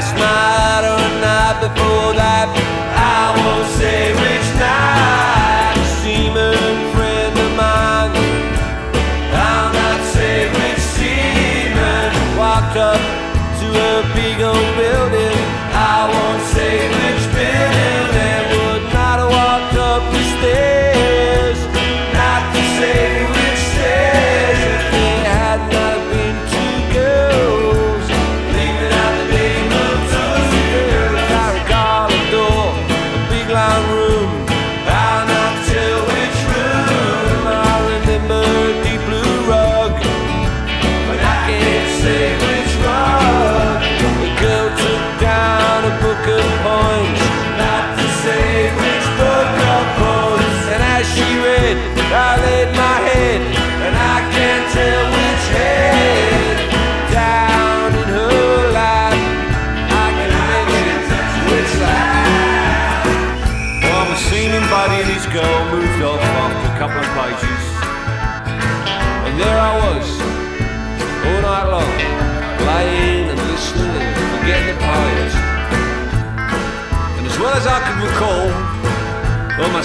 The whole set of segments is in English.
last night.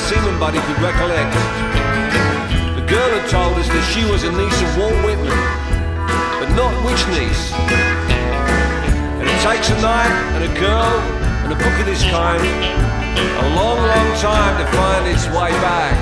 seen but he could recollect. The girl had told us that she was a niece of Walt Whitman, but not which niece. And it takes a night and a girl and a book of this kind a long, long time to find its way back.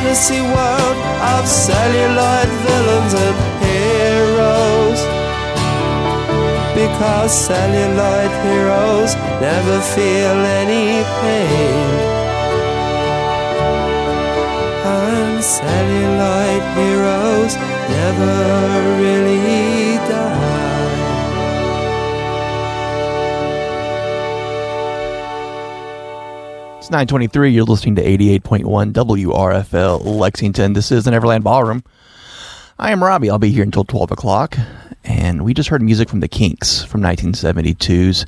Fantasy world of celluloid villains and heroes. Because celluloid heroes never feel any pain. And celluloid heroes never really die. It's 923. You're listening to 88.1 WRFL Lexington. This is the Neverland Ballroom. I am Robbie. I'll be here until 12 o'clock. And we just heard music from the Kinks from 1972's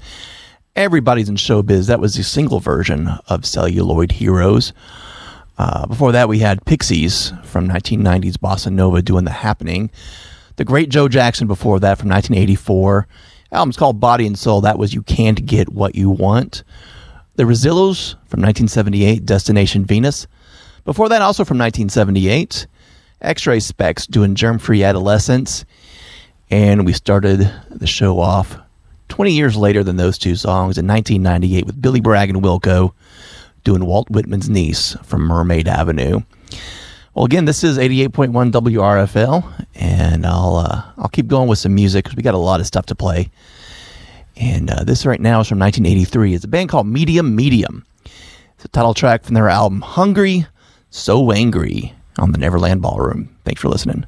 Everybody's in Showbiz. That was the single version of Celluloid Heroes. Uh, before that, we had Pixies from 1990's Bossa Nova doing The Happening. The Great Joe Jackson before that from 1984. Album's called Body and Soul. That was You Can't Get What You Want. The Rezillos from 1978, Destination Venus. Before that, also from 1978, X-Ray Spex doing Germ Free Adolescents. And we started the show off 20 years later than those two songs in 1998 with Billy Bragg and Wilco doing Walt Whitman's niece from Mermaid Avenue. Well, again, this is 88.1 WRFL, and I'll uh, I'll keep going with some music because we got a lot of stuff to play. And uh, this right now is from 1983. It's a band called Medium Medium. It's a title track from their album Hungry, So Angry on the Neverland Ballroom. Thanks for listening.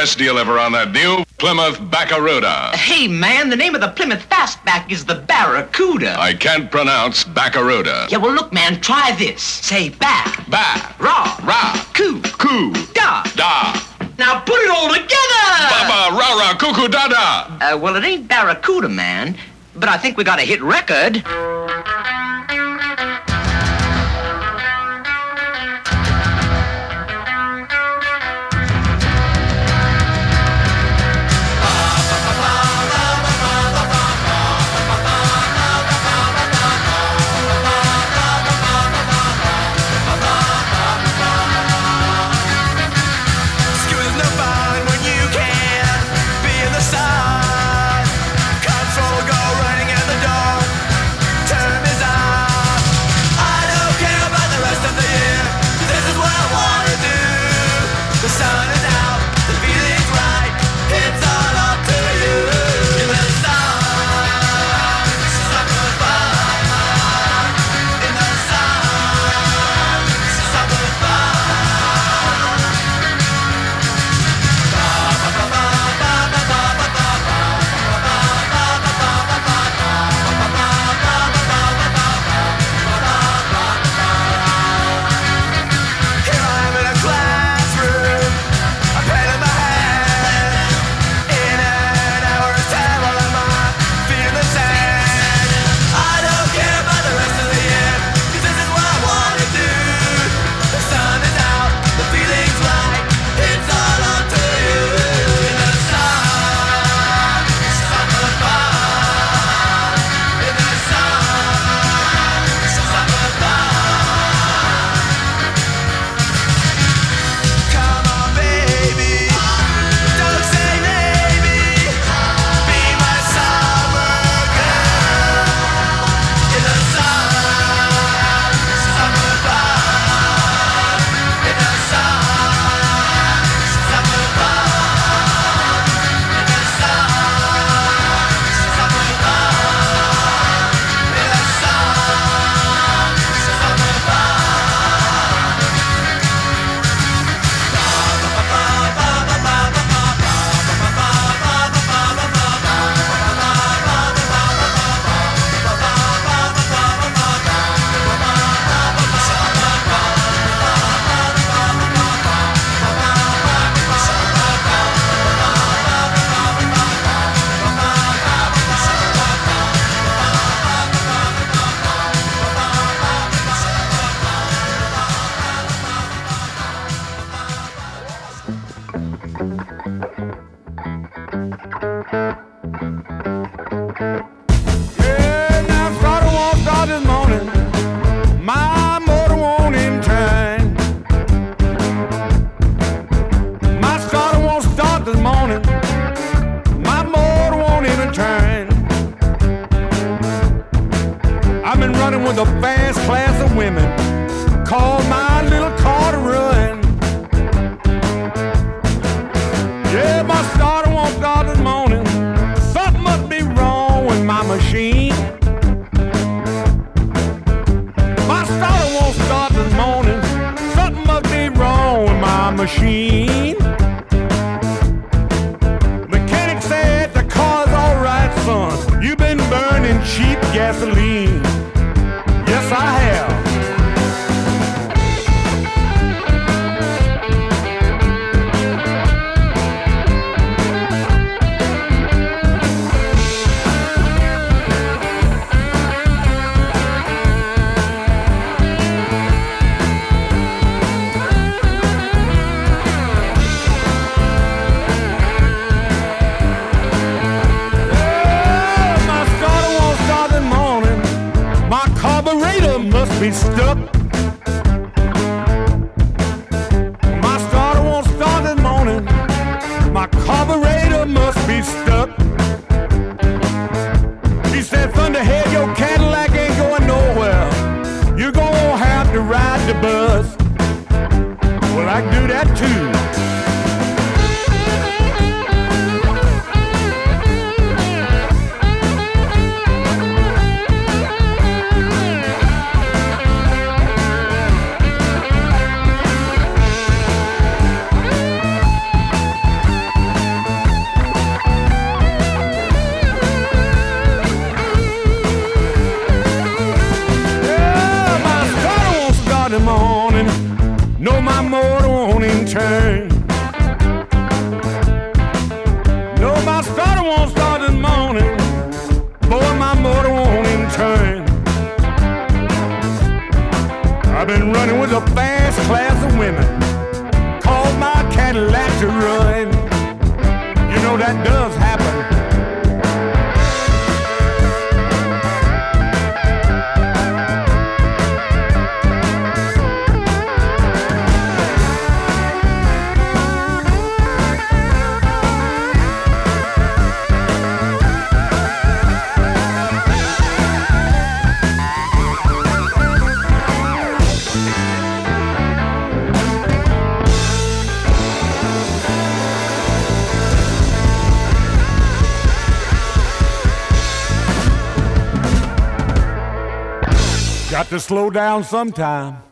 Best deal ever on that new Plymouth Barracuda. Hey, man, the name of the Plymouth Fastback is the Barracuda. I can't pronounce Barracuda. Yeah, well, look, man, try this. Say back. Ba. Ra. Ra. Coo. Coo. Da. Da. Now put it all together. Baba, ra, ra, cuckoo, da, da. Uh, well, it ain't Barracuda, man, but I think we got a hit record. Slow down sometime.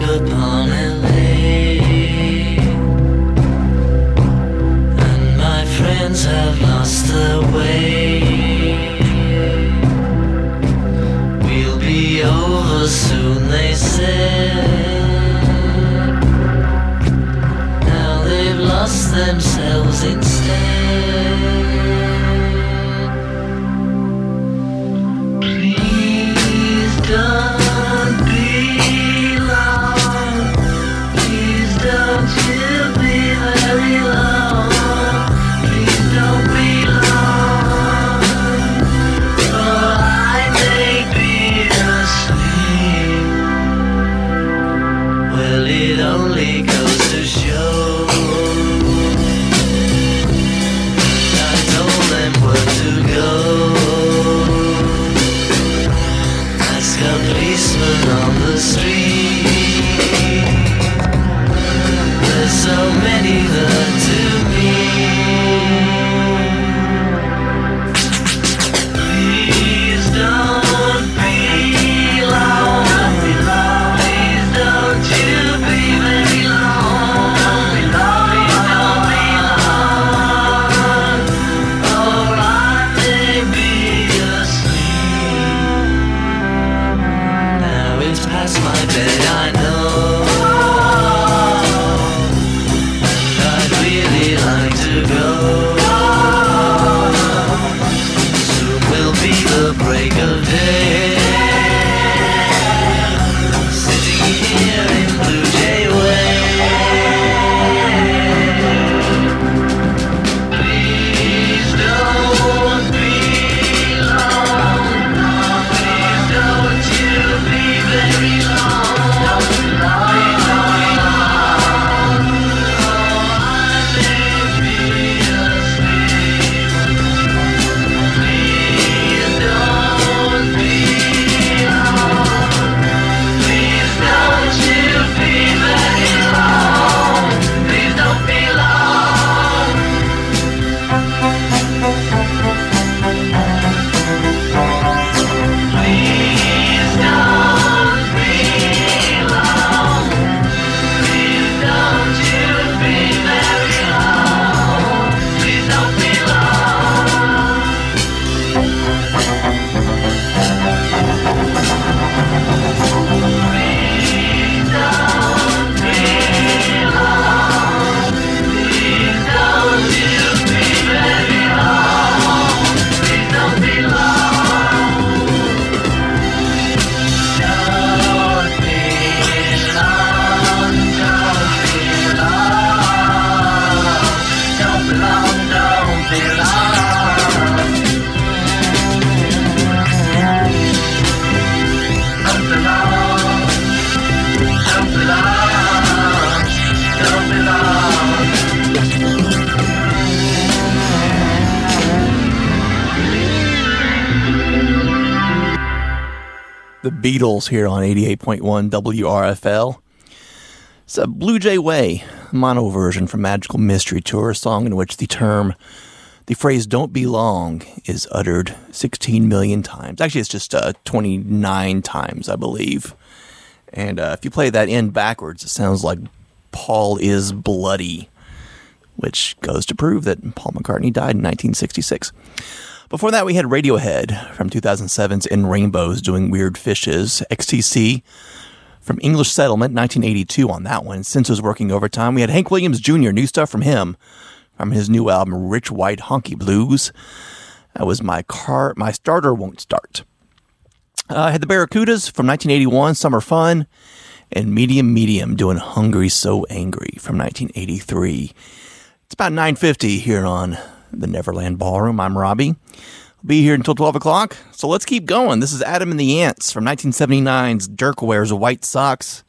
good morning. Beatles here on 88.1 WRFL. It's a Blue Jay Way mono version from Magical Mystery Tour, a song in which the term, the phrase don't be long is uttered 16 million times. Actually, it's just uh, 29 times, I believe. And uh, if you play that in backwards, it sounds like Paul is bloody, which goes to prove that Paul McCartney died in 1966. Before that, we had Radiohead from 2007's In Rainbows doing Weird Fishes. XTC from English Settlement, 1982 on that one. Senses Working Overtime. We had Hank Williams Jr., new stuff from him from his new album Rich White Honky Blues. That was my car. My starter won't start. Uh, I had the Barracudas from 1981, Summer Fun, and Medium Medium doing Hungry So Angry from 1983. It's about 9:50 here on the Neverland Ballroom. I'm Robbie. I'll be here until 12 o'clock, so let's keep going. This is Adam and the Ants from 1979's Dirk Wears White Sox.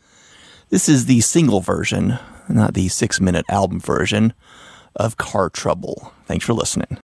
This is the single version, not the six minute album version of Car Trouble. Thanks for listening.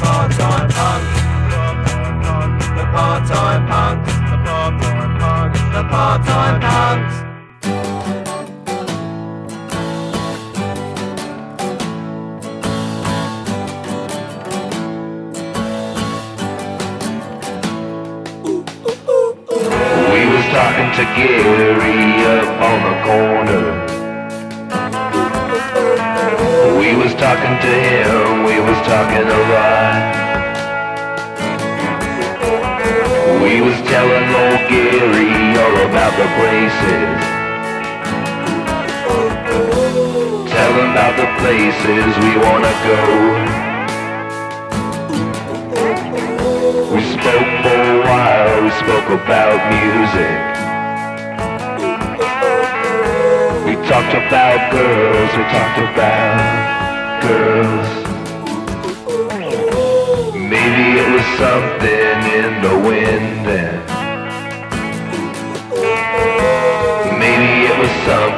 part-time punks. The part-time punks. The part-time punks. We was talking to Gary up on the corner. We was talking to him, we was talking a lot. We was telling old Gary all about the places. Tell him about the places we wanna go. We spoke for a while, we spoke about music. talked about girls, we talked about girls. Maybe it was something in the wind then. Maybe it was something.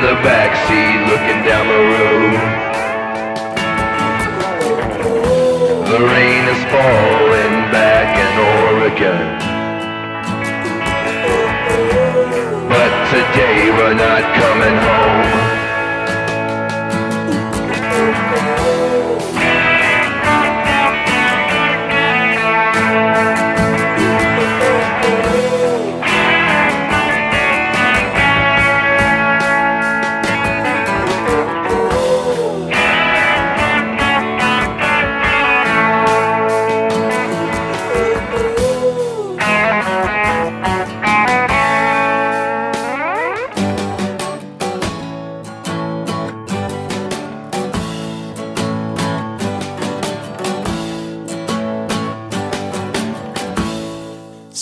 the backseat looking down the road. The rain is falling back in Oregon. But today we're not coming home.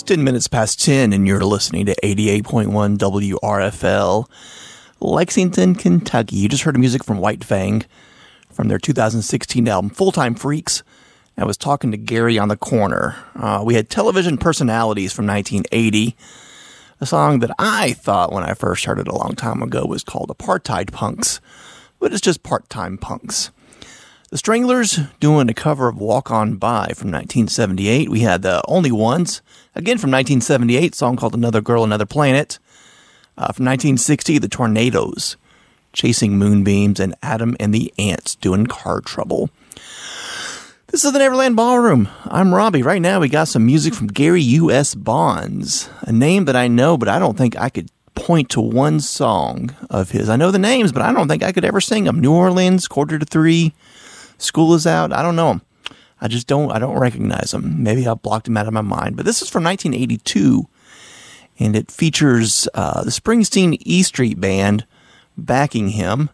10 minutes past 10, and you're listening to 88.1 WRFL, Lexington, Kentucky. You just heard music from White Fang from their 2016 album, Full Time Freaks. I was talking to Gary on the corner. Uh, we had television personalities from 1980. A song that I thought when I first heard it a long time ago was called Apartheid Punks, but it's just part time punks. The Stranglers doing a cover of Walk On By from 1978. We had the Only Ones, again from 1978, song called Another Girl, Another Planet. Uh, from 1960, The Tornadoes, Chasing Moonbeams, and Adam and the Ants doing Car Trouble. This is the Neverland Ballroom. I'm Robbie. Right now, we got some music from Gary U.S. Bonds, a name that I know, but I don't think I could point to one song of his. I know the names, but I don't think I could ever sing them. New Orleans, Quarter to Three, School is Out. I don't know them. I just don't. I don't recognize them. Maybe I blocked them out of my mind. But this is from 1982, and it features uh, the Springsteen E Street Band backing him,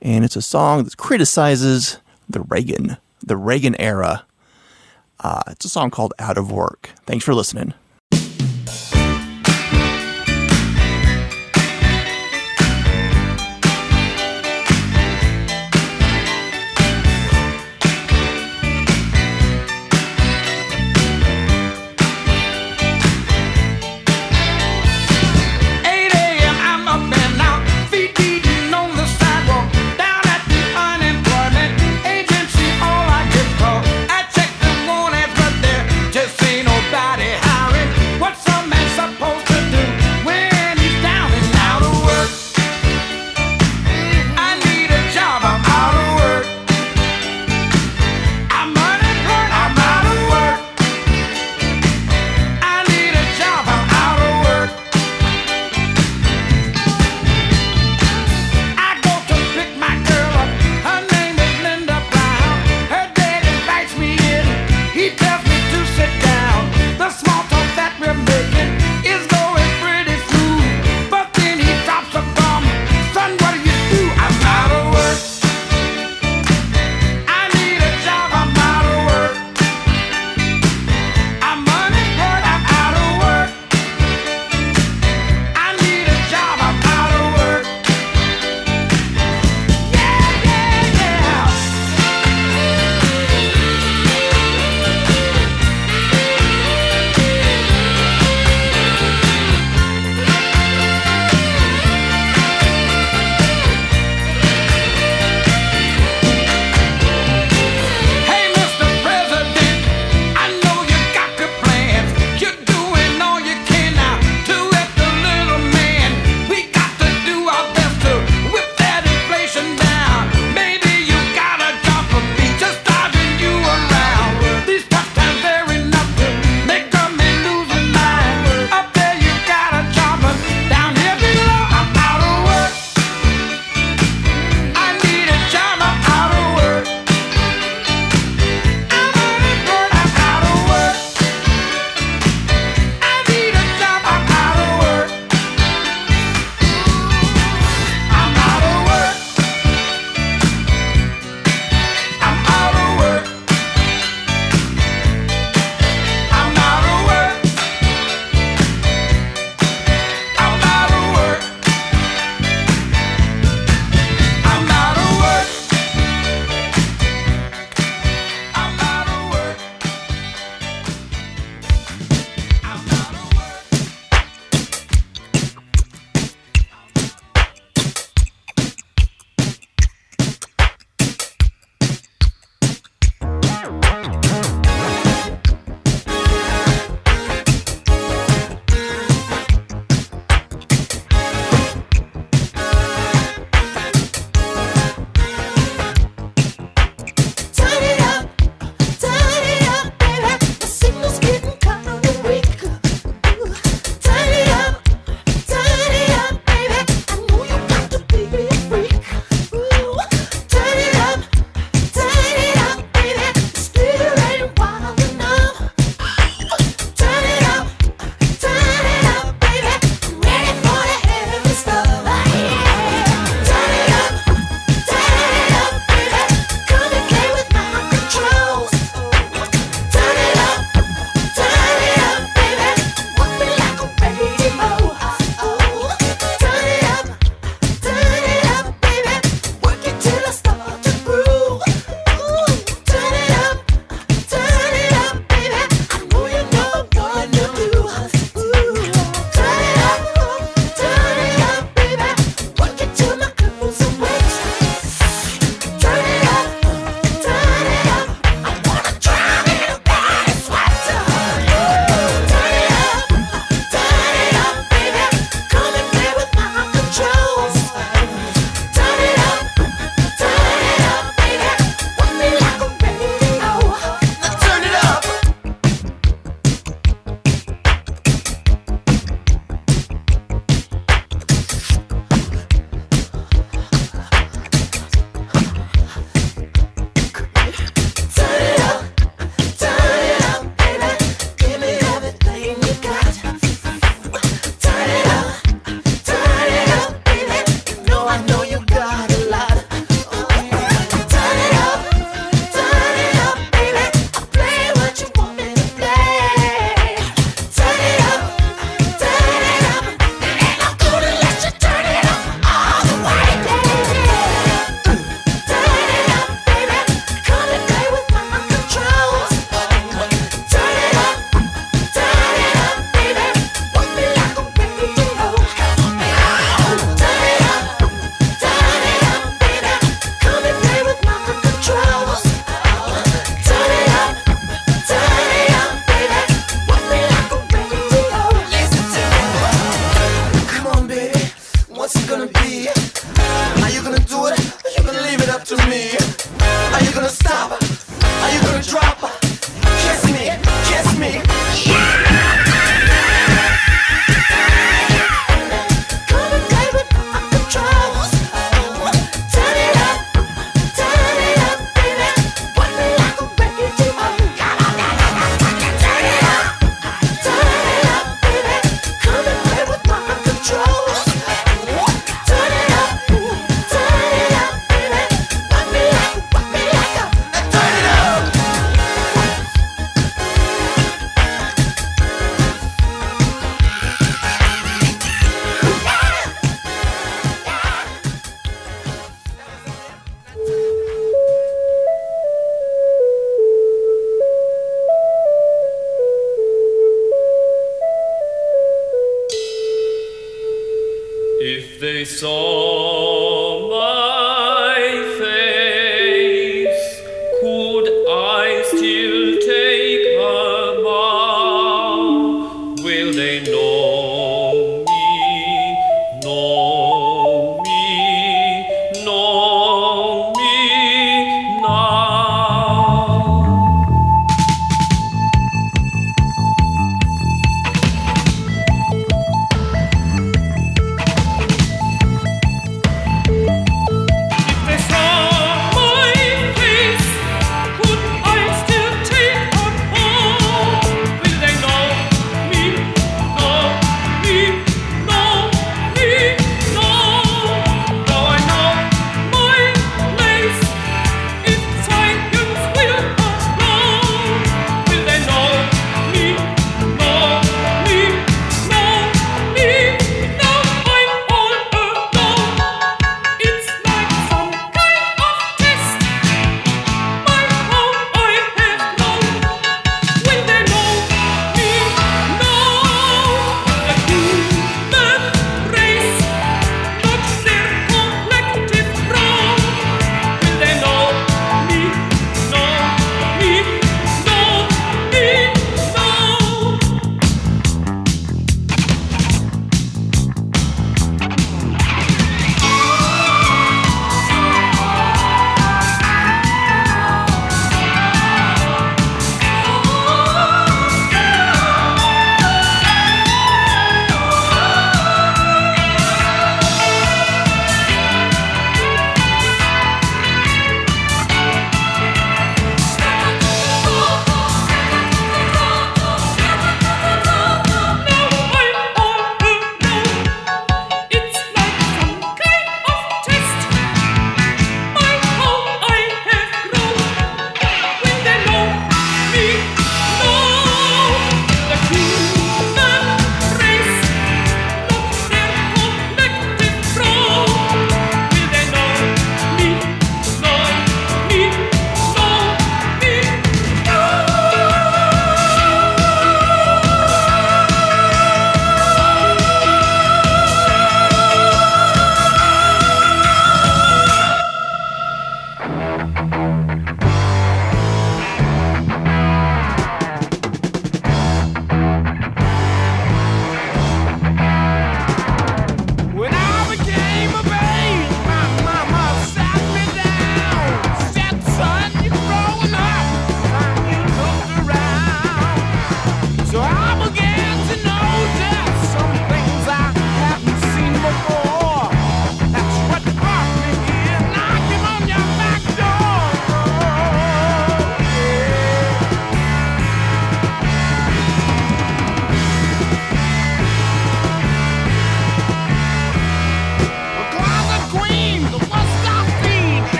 and it's a song that criticizes the Reagan, the Reagan era. Uh, it's a song called "Out of Work." Thanks for listening.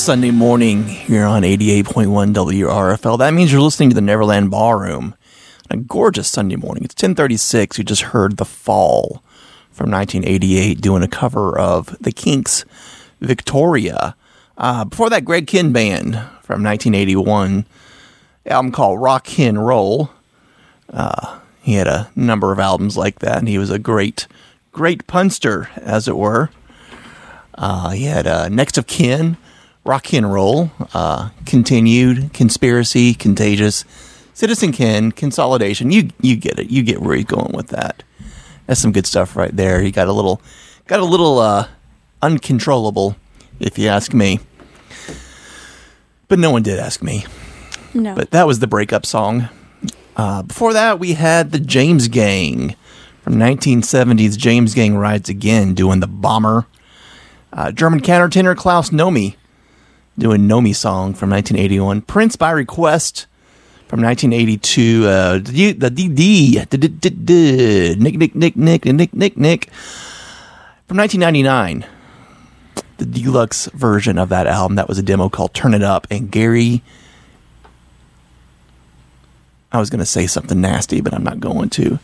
Sunday morning here on 88.1 WRFL. That means you're listening to the Neverland Ballroom. A gorgeous Sunday morning. It's 1036. You just heard The Fall from 1988 doing a cover of The Kinks' Victoria. Uh, before that, Greg Kihn Band from 1981. Album called RocKihnRoll. Uh, he had a number of albums like that, and he was a great, great punster, as it were. Uh, he had uh, Next of Kihn, RocKihnRoll, uh, Kihntinued, Kihnspiracy, Kihntagious, Citizen Kihn, Kihnsolidation. You you get it. You get where he's going with that. That's some good stuff right there. He got a little got a little uh, uncontrollable, if you ask me. But no one did ask me. No. But that was the breakup song. Uh, before that, we had the James Gang from 1970s. James Gang rides again, doing the bomber. Uh, German countertenor Klaus Nomi doing Nomi song from 1981. Prince by request from 1982. Uh, the the DD Nick Nick Nick Nick Nick Nick Nick from 1999. The deluxe version of that album that was a demo called Turn It Up and Gary I was going to say something nasty, but I'm not going to.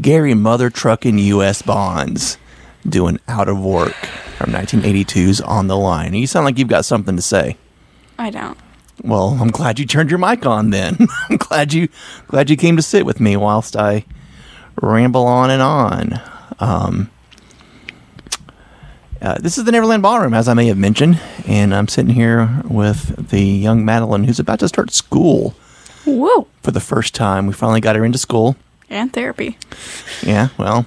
Gary Mother Truckin' U.S. Bonds doing Out of Work from 1982's On the Line. You sound like you've got something to say. I don't. Well, I'm glad you turned your mic on then. I'm glad you glad you came to sit with me whilst I ramble on and on. Um, uh, this is the Neverland Ballroom, as I may have mentioned, and I'm sitting here with the young Madeline who's about to start school Whoa. for the first time. We finally got her into school. And therapy. Yeah, well,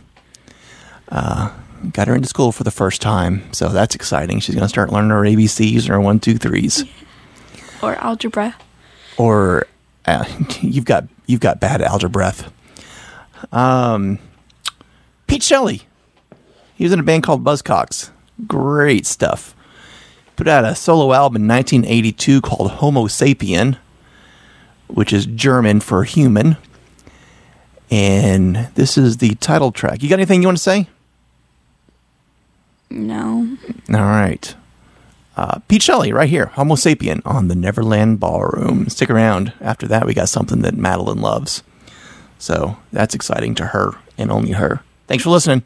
uh, got her into school for the first time, so that's exciting. She's going to start learning her ABCs and her one, two, threes. Or algebra. Or uh, you've got you've got bad algebra. Um, Pete Shelley. He was in a band called Buzzcocks. Great stuff. Put out a solo album in 1982 called Homosapien, which is German for human. And this is the title track. You got anything you want to say? No. All right. Uh, Pete Shelley, right here, Homosapien on the Neverland Ballroom. Stick around. After that, we got something that Madeline loves. So that's exciting to her and only her. Thanks for listening.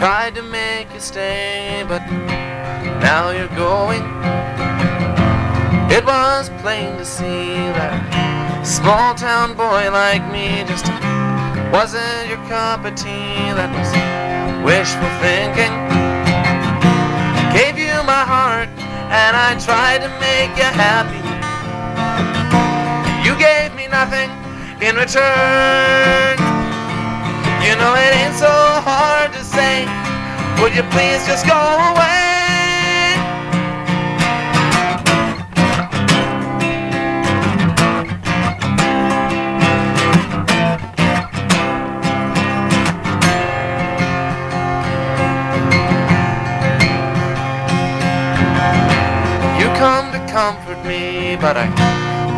Tried to make you stay, but now you're going. It was plain to see that small town boy like me just wasn't your cup of tea. That was wishful thinking. Gave you my heart, and I tried to make you happy. You gave me nothing in return. You know it ain't so hard to say. Would you please just go away? You come to comfort me, but I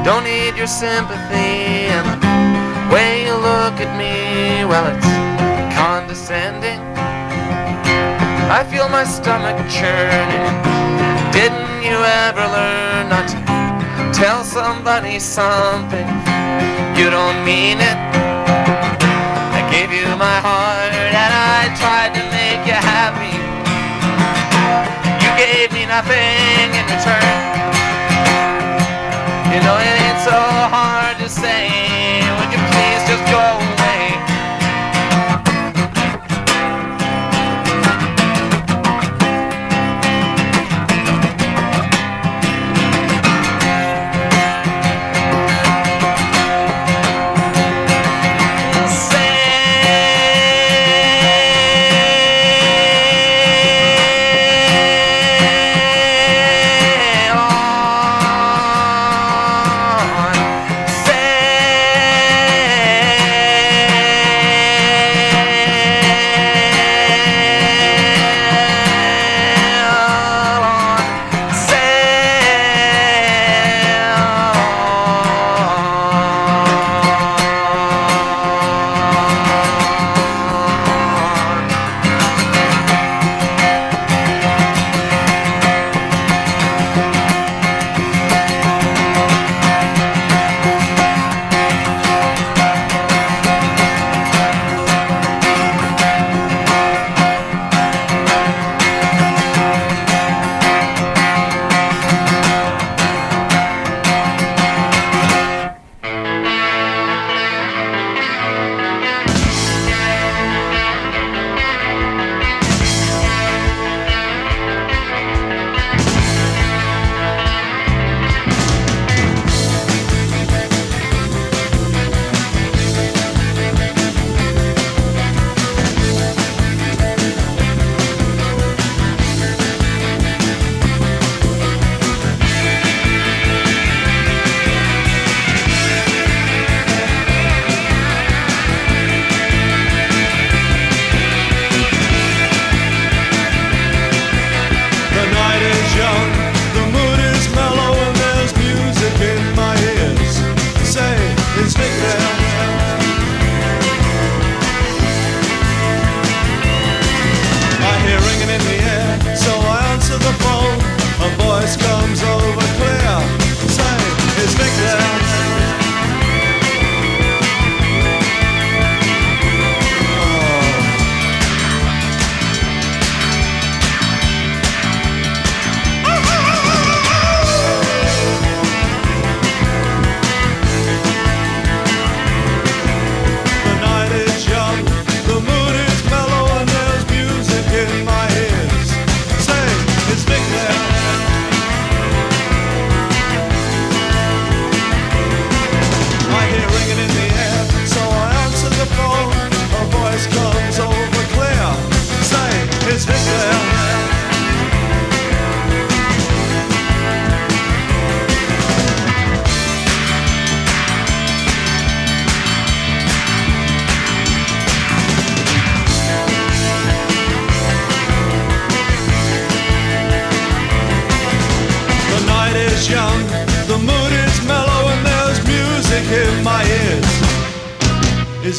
don't need your sympathy. Way you look at me, well, it's condescending. I feel my stomach churning. Didn't you ever learn not to tell somebody something? You don't mean it. I gave you my heart and I tried to make you happy. You gave me nothing in return. You know it ain't so hard to say. Please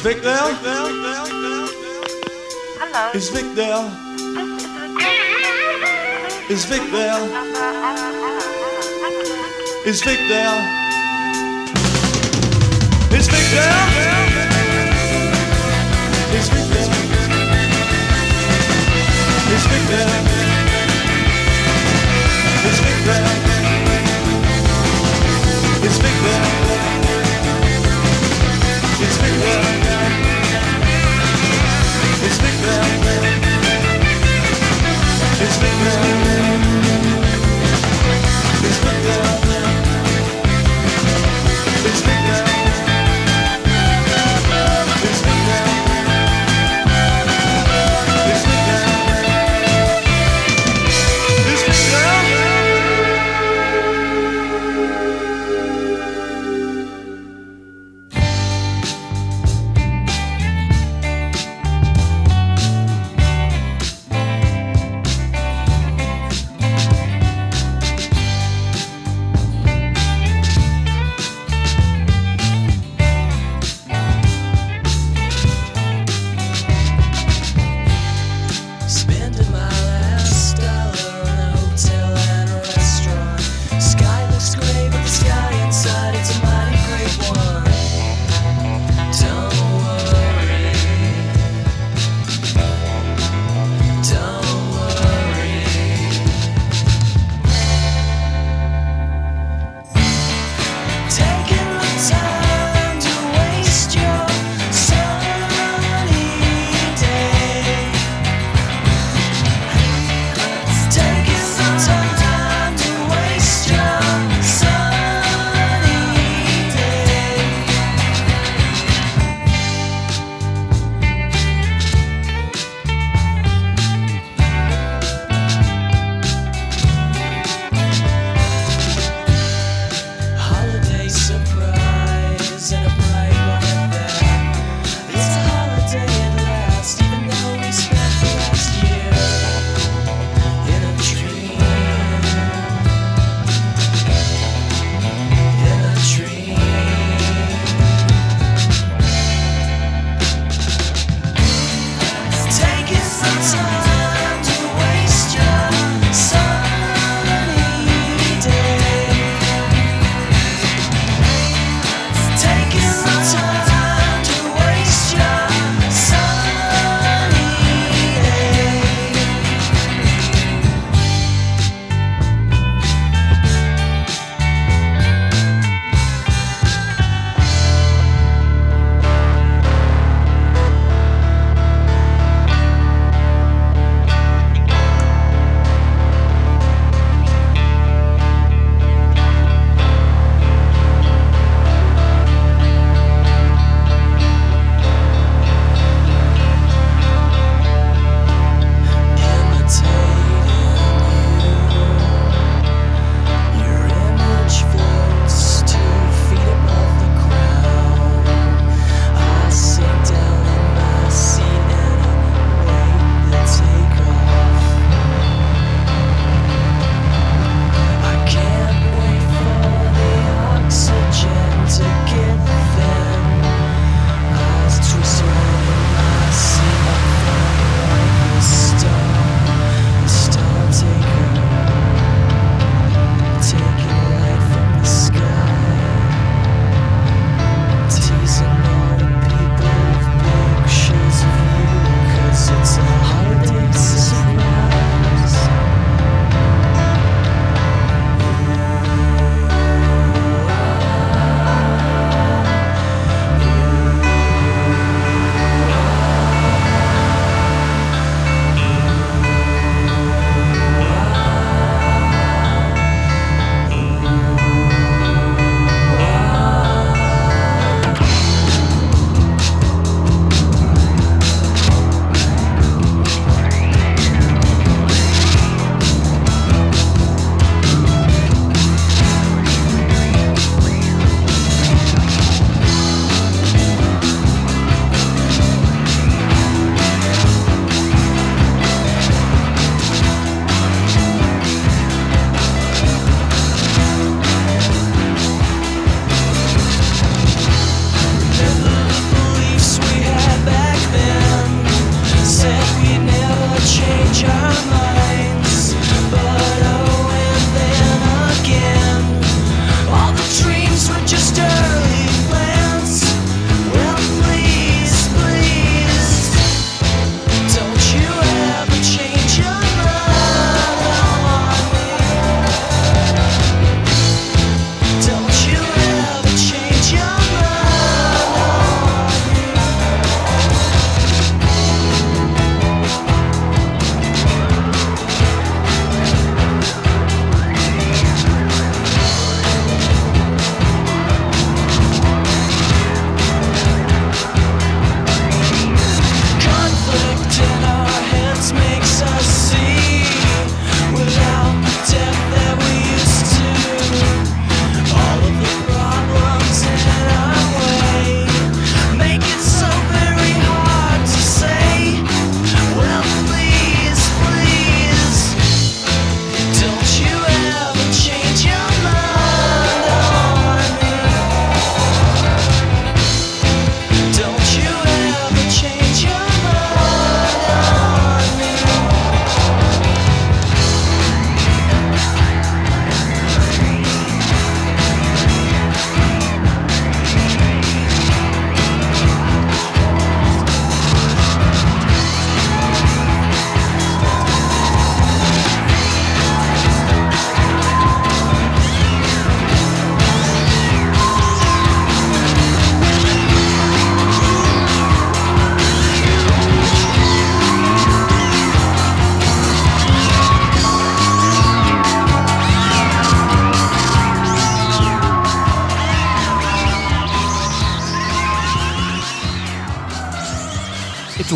Vic there? Hello. Is Vic there? Is Vic there? Is Vic there? Is Vic there? Is Vic there? Is Vic there? Is Vic there? Is Vic there? It's Nick It's Nick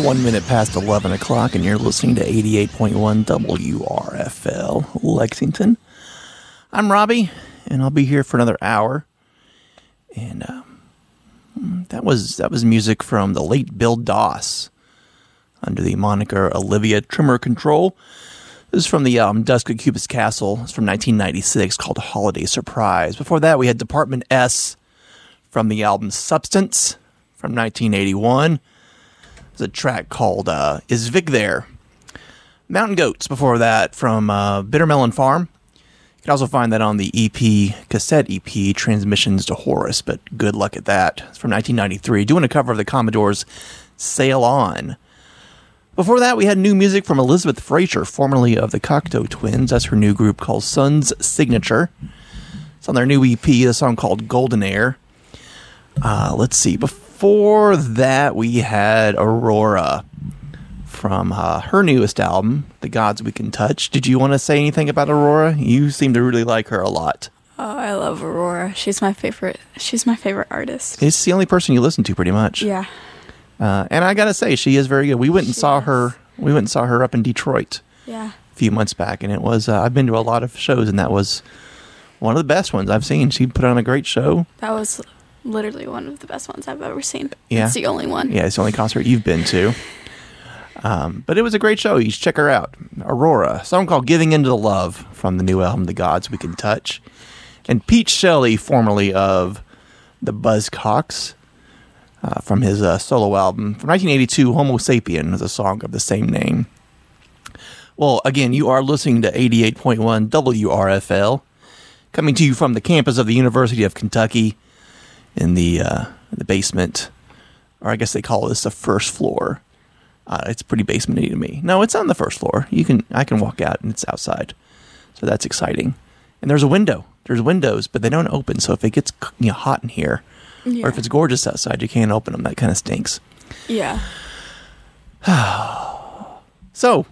one minute past 11 o'clock, and you're listening to 88.1 WRFL Lexington. I'm Robbie, and I'll be here for another hour. And um, that was that was music from the late Bill Doss under the moniker Olivia Tremor Control. This is from the album Dusk at Cubist Castle. It's from 1996 called Holiday Surprise. Before that, we had Department S from the album Substance from 1981. A track called uh, Is Vic There? Mountain Goats before that from uh, Bitter Melon Farm. You can also find that on the EP, cassette EP, Transmissions to Horus, but good luck at that. It's from 1993, doing a cover of the Commodores' Sail On. Before that, we had new music from Elizabeth Fraser, formerly of the Cocteau Twins. That's her new group called Sun's Signature. It's on their new EP, a song called Golden Air. Uh, let's see. Before that, we had Aurora from uh, her newest album, The Gods We Can Touch. Did you want to say anything about Aurora? You seem to really like her a lot. Oh, I love Aurora. She's my favorite. She's my favorite artist. It's the only person you listen to, pretty much. Yeah. Uh, and I gotta say, she is very good. We went and She saw is. her. We went and saw her up in Detroit Yeah. a few months back, and it was. Uh, I've been to a lot of shows, and that was one of the best ones I've seen. She put on a great show. That was literally one of the best ones I've ever seen. Yeah. It's the only one. Yeah, it's the only concert you've been to. Um, but it was a great show. You should check her out. Aurora, a song called Giving Into the Love from the new album, The Gods We Can Touch. And Pete Shelley, formerly of the Buzzcocks, uh, from his uh, solo album from 1982, Homosapien, is a song of the same name. Well, again, you are listening to 88.1 WRFL, coming to you from the campus of the University of Kentucky in the uh, the basement, or I guess they call this the first floor. Uh, it's pretty basementy to me. No, it's on the first floor. You can I can walk out and it's outside, so that's exciting. And there's a window. There's windows, but they don't open. So if it gets you know, hot in here, Yeah. or if it's gorgeous outside, you can't open them. That kind of stinks. Yeah. So,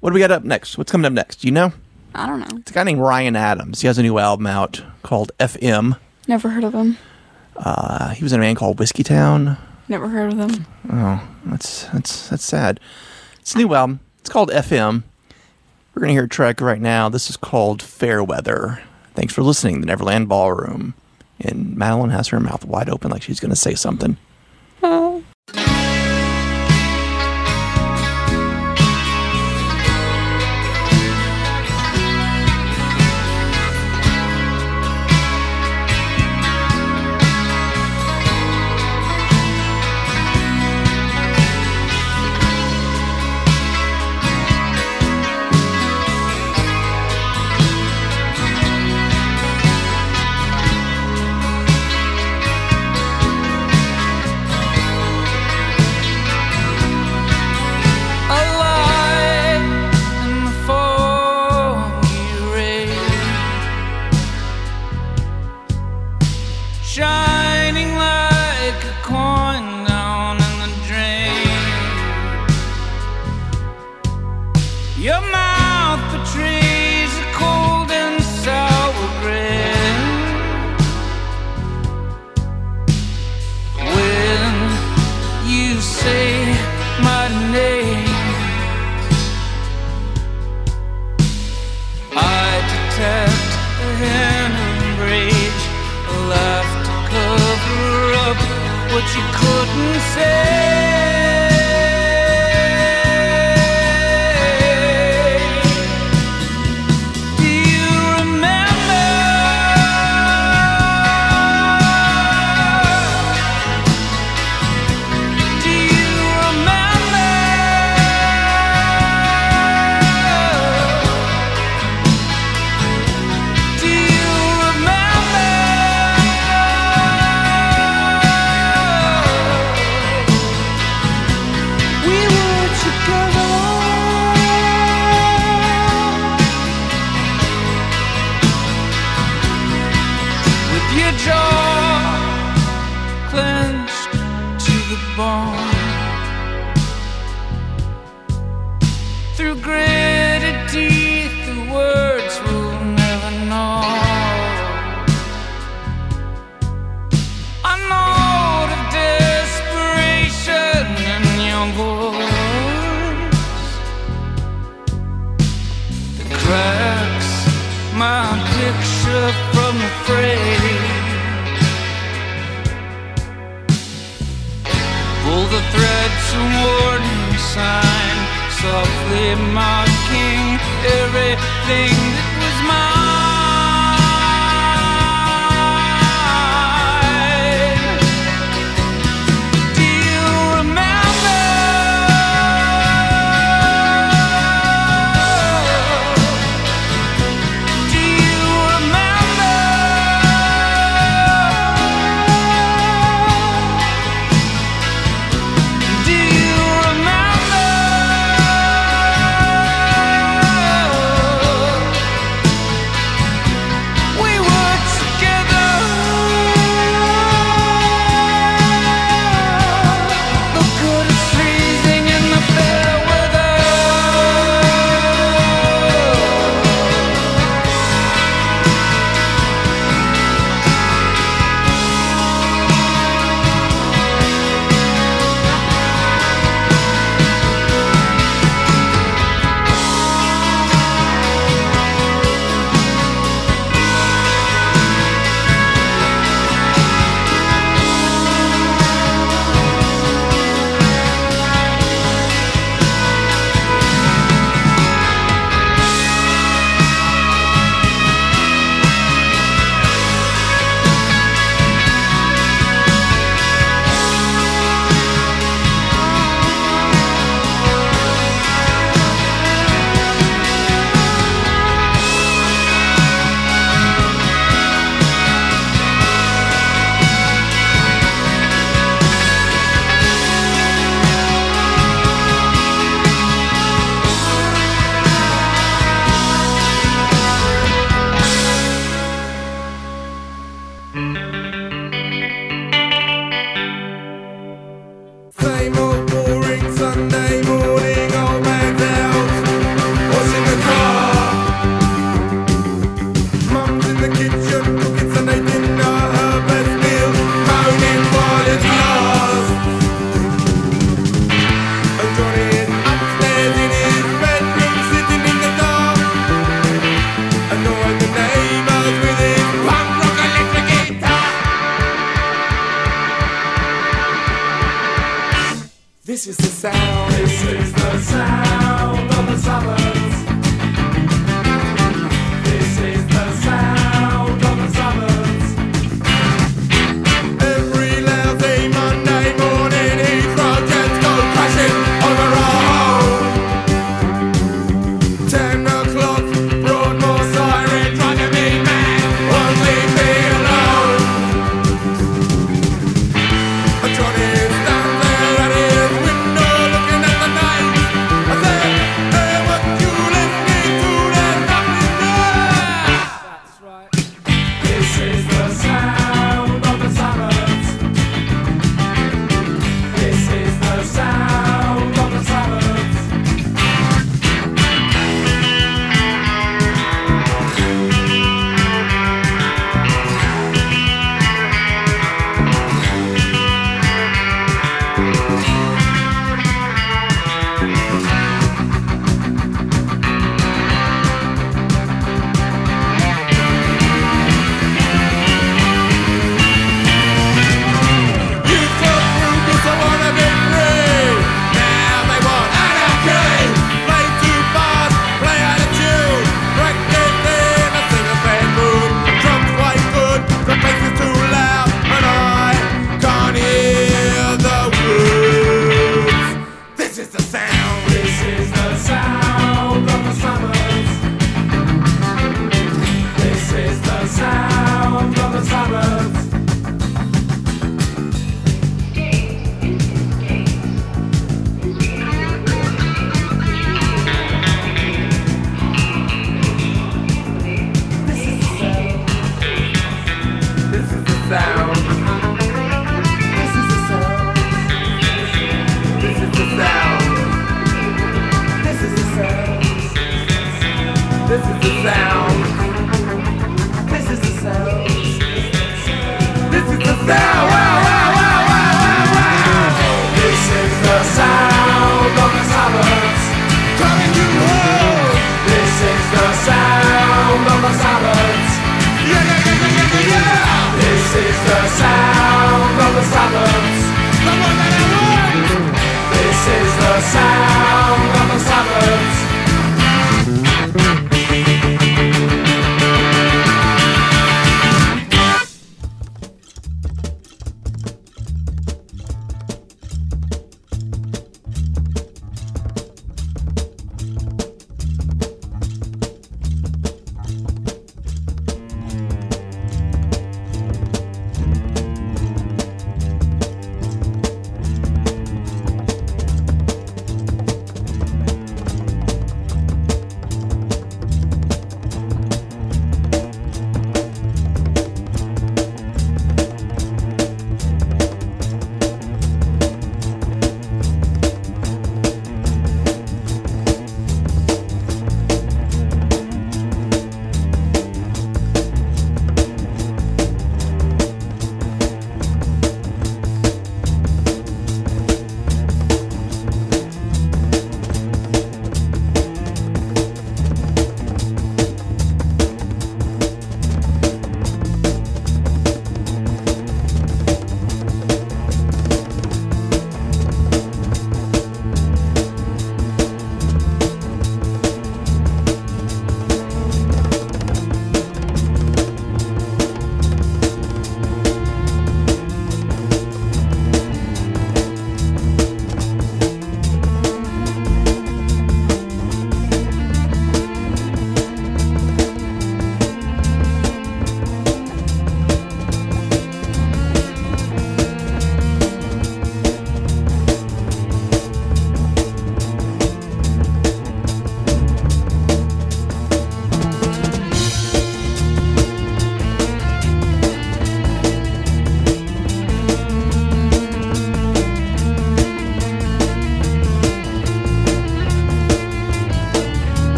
what do we got up next? What's coming up next? You know? I don't know. It's a guy named Ryan Adams. He has a new album out called FM. Never heard of him. Uh, he was in a band called Whiskeytown. Never heard of them. Oh, that's that's that's sad. It's a new album. It's called FM. We're gonna hear a track right now. This is called Fairweather. Thanks for listening. The Neverland Ballroom. And Madeline has her mouth wide open like she's gonna say something. Oh.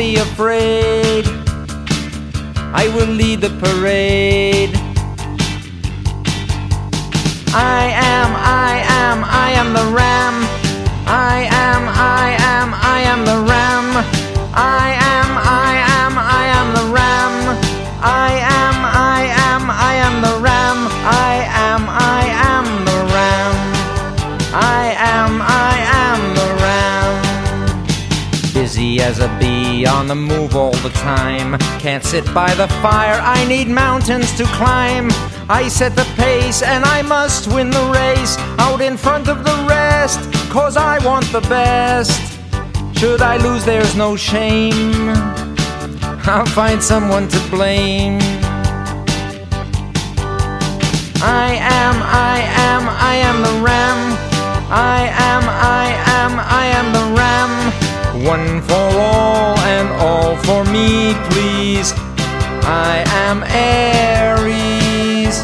Be afraid. Can't sit by the fire, I need mountains to climb. I set the pace and I must win the race out in front of the rest, cause I want the best. Should I lose, there's no shame. I'll find someone to blame. I am, I am, I am the ram. I am, I am, I am the ram. One for all and all for me, please. I am Aries.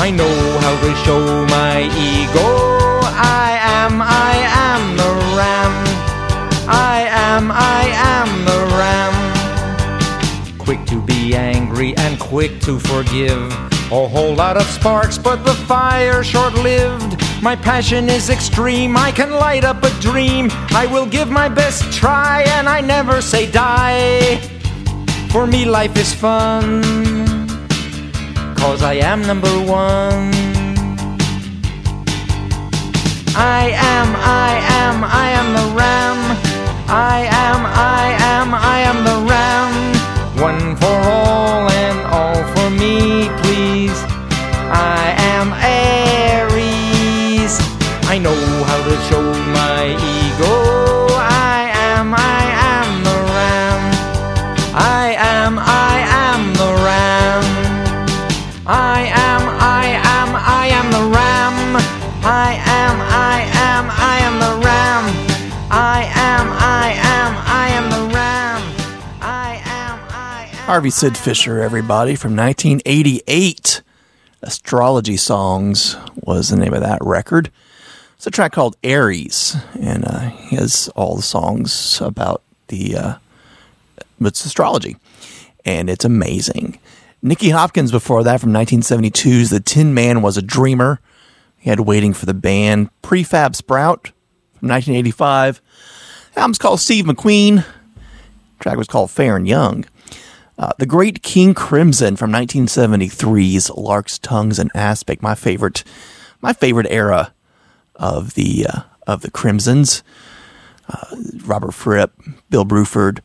I know how to show my ego. I am, I am the ram. I am, I am the ram. Quick to be angry and quick to forgive. A whole lot of sparks, but the fire short lived. My passion is extreme, I can light up a dream. I will give my best try, and I never say die. For me, life is fun, cause I am number one. I am, I am, I am the ram. I am, I am, I am the ram. One for all and all for me, Harvey Sid Fisher, everybody, from 1988. Astrology Songs was the name of that record. It's a track called Aries, and uh, he has all the songs about the uh, it's astrology, and it's amazing. Nicky Hopkins before that from 1972's The Tin Man Was a Dreamer. He had Waiting for the Band. Prefab Sprout from 1985. The album's called Steve McQueen. The track was called Faron Young. Uh, the Great King Crimson from 1973's Lark's Tongues in Aspic, my favorite, my favorite era of the uh, of the Crimsons. Uh, Robert Fripp, Bill Bruford,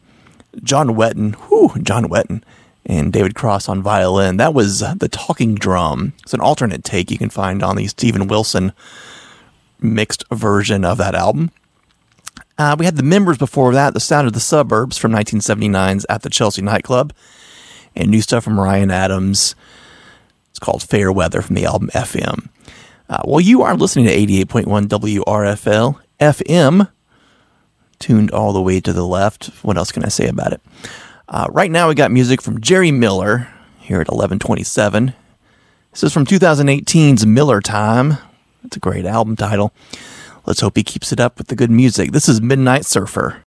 John Wetton, whew, John Wetton, and David Cross on violin. That was uh, the Talking Drum. It's an alternate take you can find on the Steven Wilson mixed version of that album. Uh, we had the members before that, The Sound of the Suburbs from 1979's At the Chelsea Nightclub, and new stuff from Ryan Adams. It's called Fair Weather from the album FM. Uh, well, you are listening to 88.1 WRFL FM, tuned all the way to the left. What else can I say about it? Uh, right now, we got music from Jerry Miller here at 1127. This is from 2018's Miller Time. It's a great album title. Let's hope he keeps it up with the good music. This is Midnight Surfer.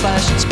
Condiments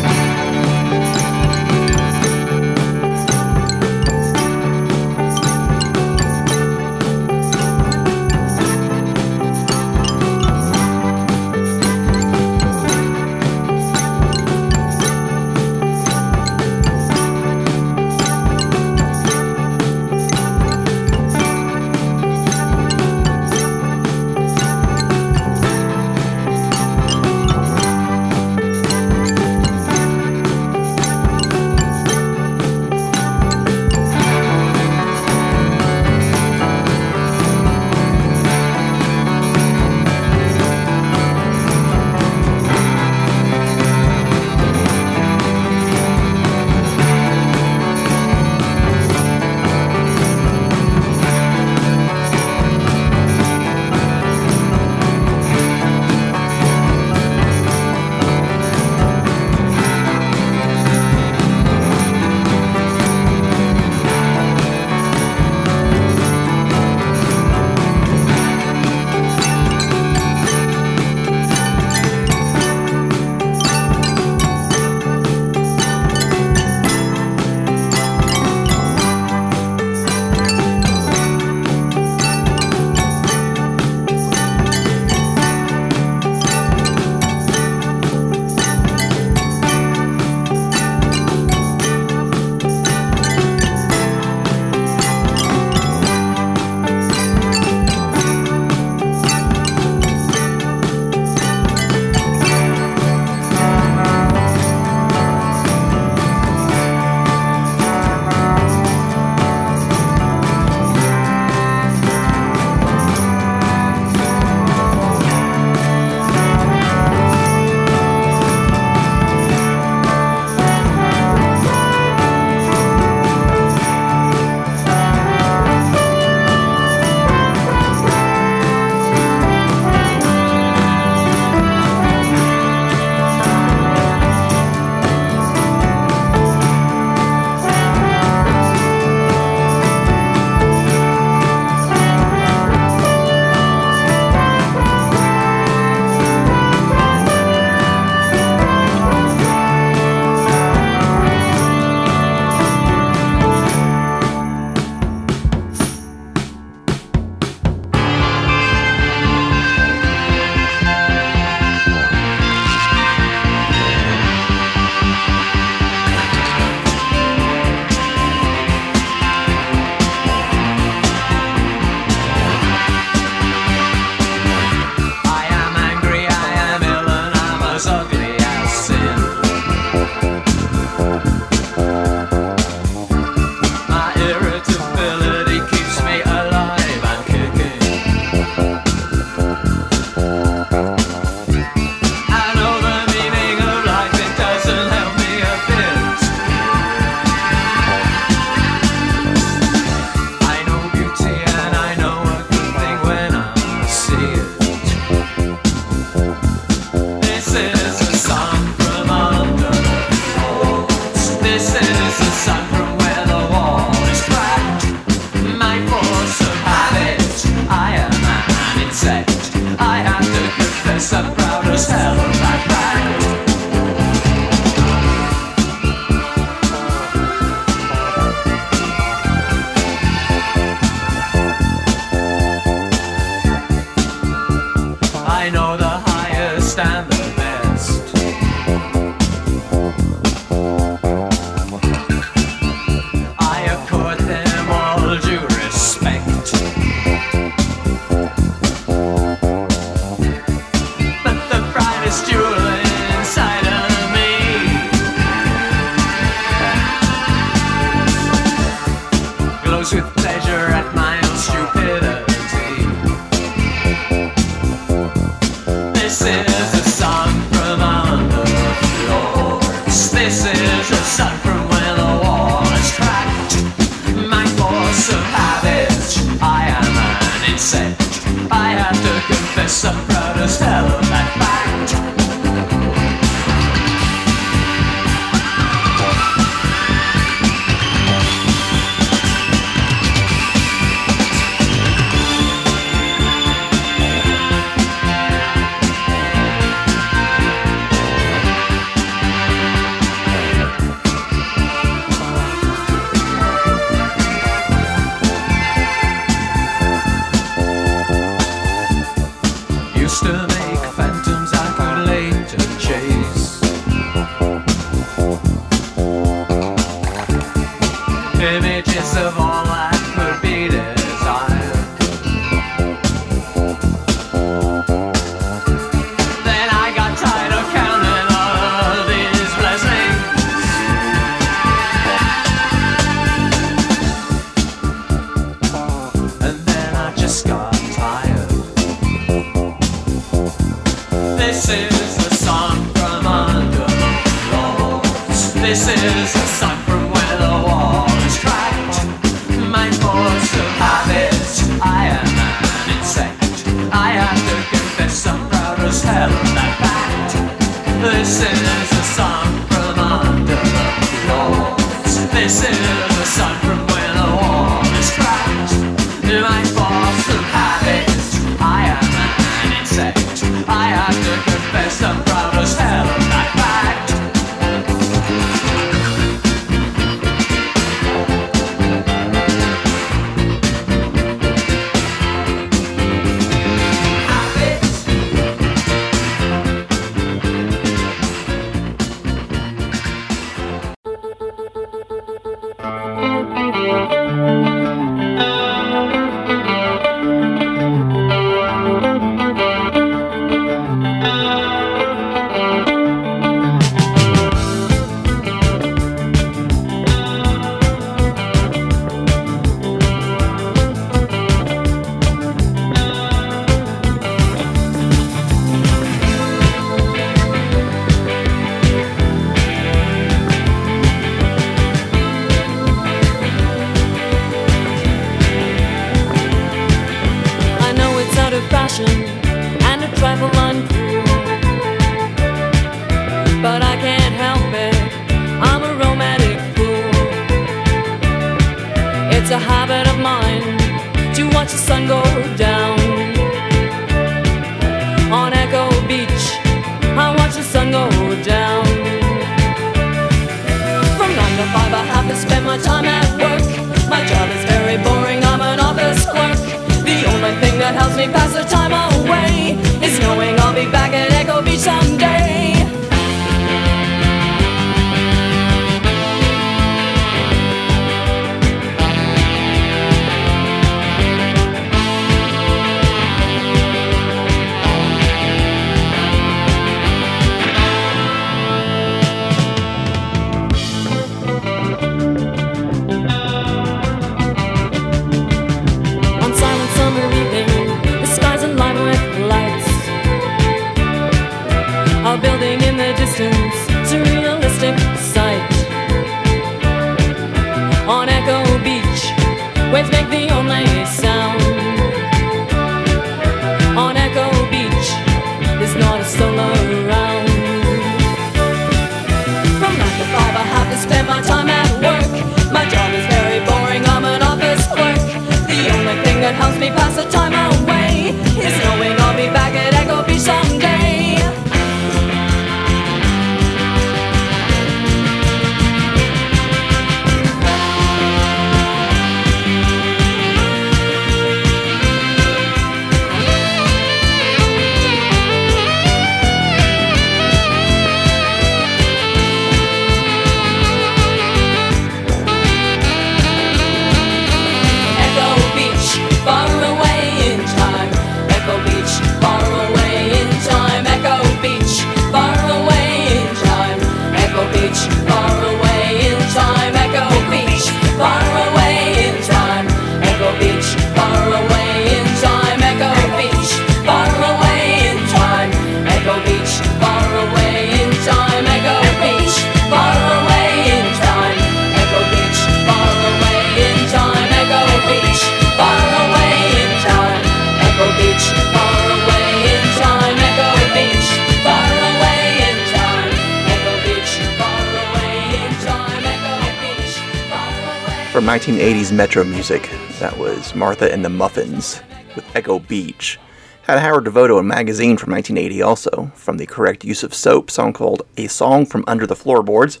1980s metro music. That was Martha and the Muffins with Echo Beach. Had Howard Devoto in magazine from 1980 also, from the correct use of soap, song called A Song from Under the Floorboards.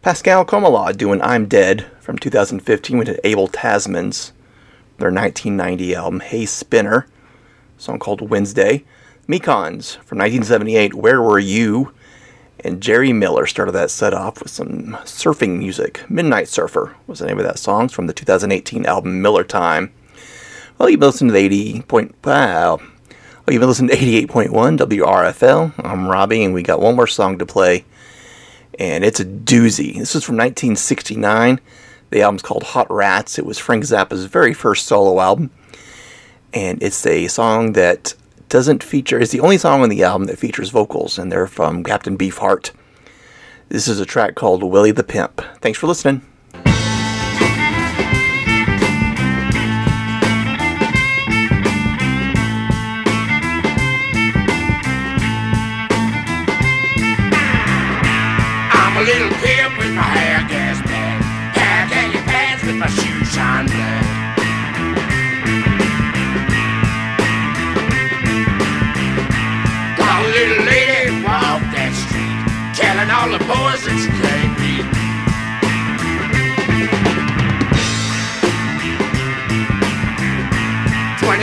Pascal Comelade doing I'm Dead from 2015 with Able Tasmans, their 1990 album Hey Spinner, song called Wednesday. Mekons from 1978, Where Were You? And Jerry Miller started that set off with some surfing music. Midnight Surfer was the name of that song. It's from the 2018 album Miller Time. Well, you've been listening to the 80 point, wow. Well, you've been listening to 88.1 WRFL. I'm Robbie, and we got one more song to play. And it's a doozy. This is from 1969. The album's called Hot Rats. It was Frank Zappa's very first solo album. And it's a song that doesn't feature, it's the only song on the album that features vocals, and they're from Captain Beefheart. This is a track called Willie the Pimp. Thanks for listening.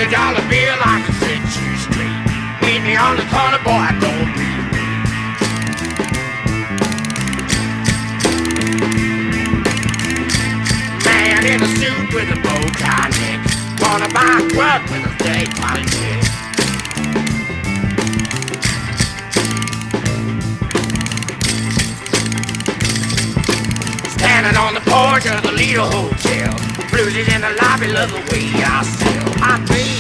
Twenty dollar bill, I can set you straight. Meet me on the corner, boy, don't be late. Man in a suit with a bow tie neck. Wanna buy a truck with a day politics. Standing on the porch of the Lido Hotel. Is in the lobby, love the way I sell. I beat,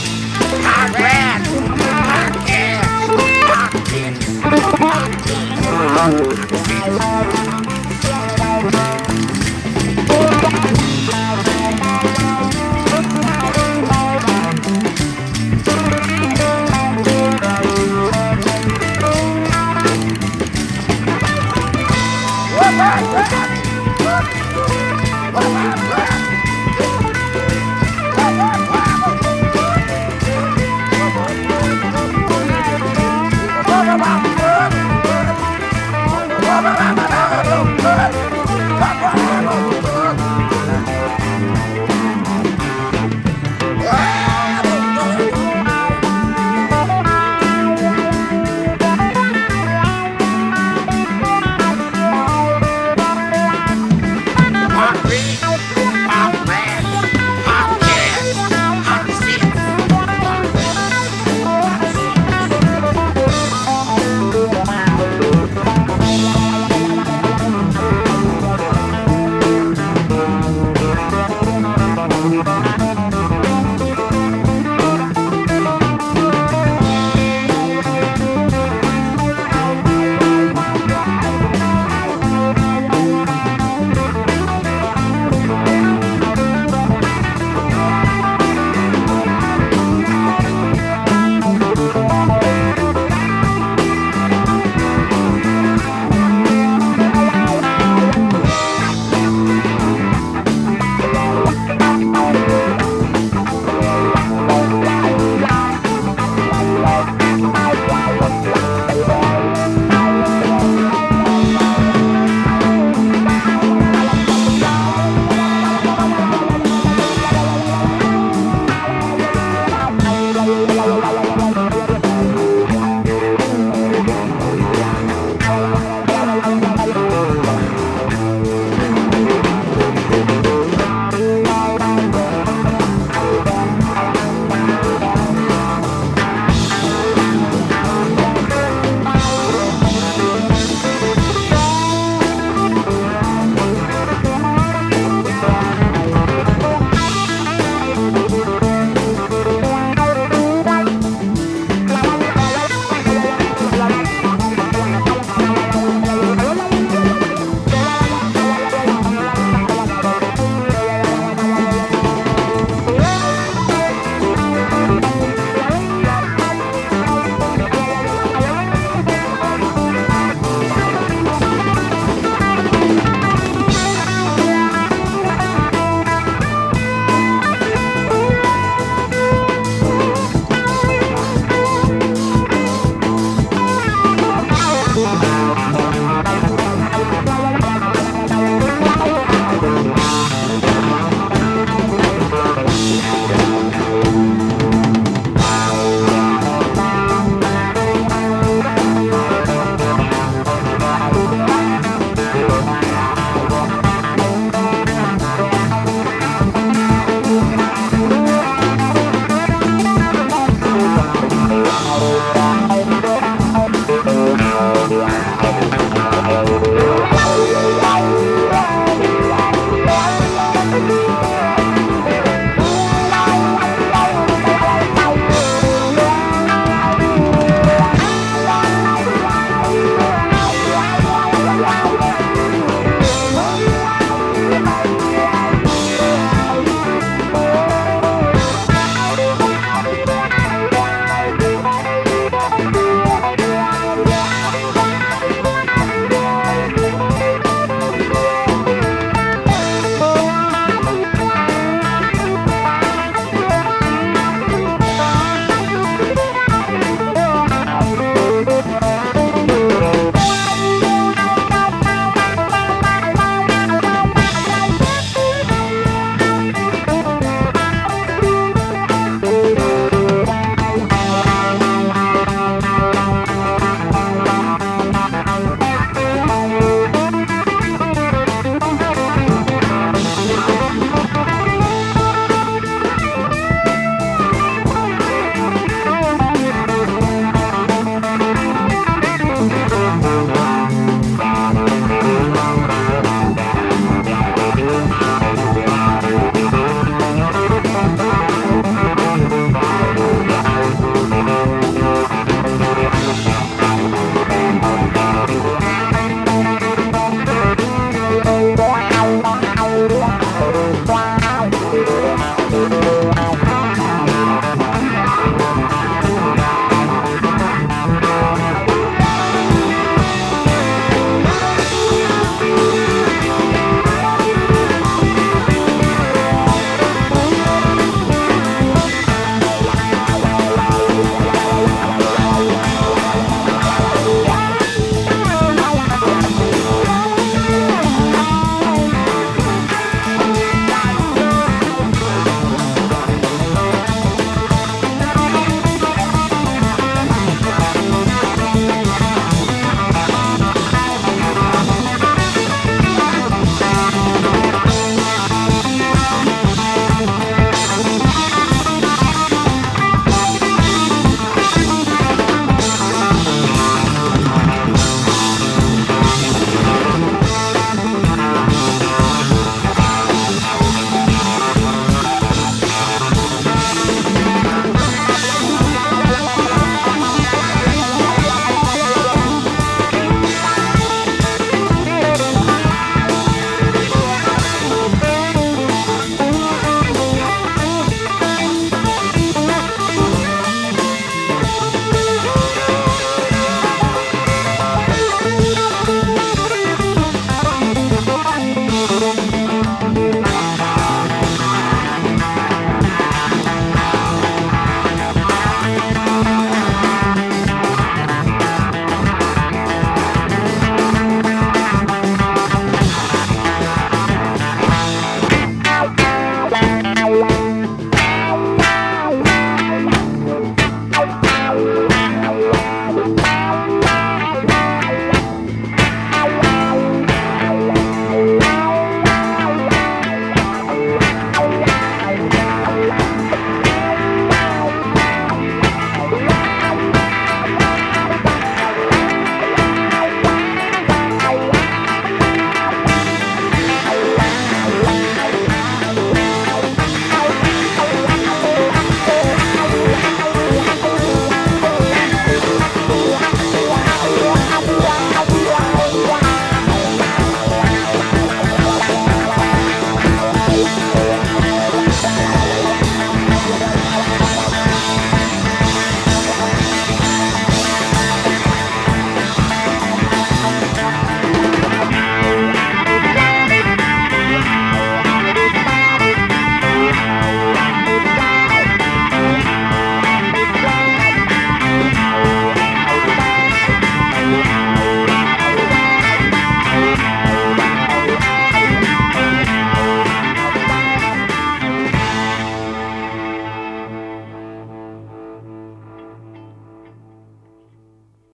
I rat, I cat, I kick, I beat.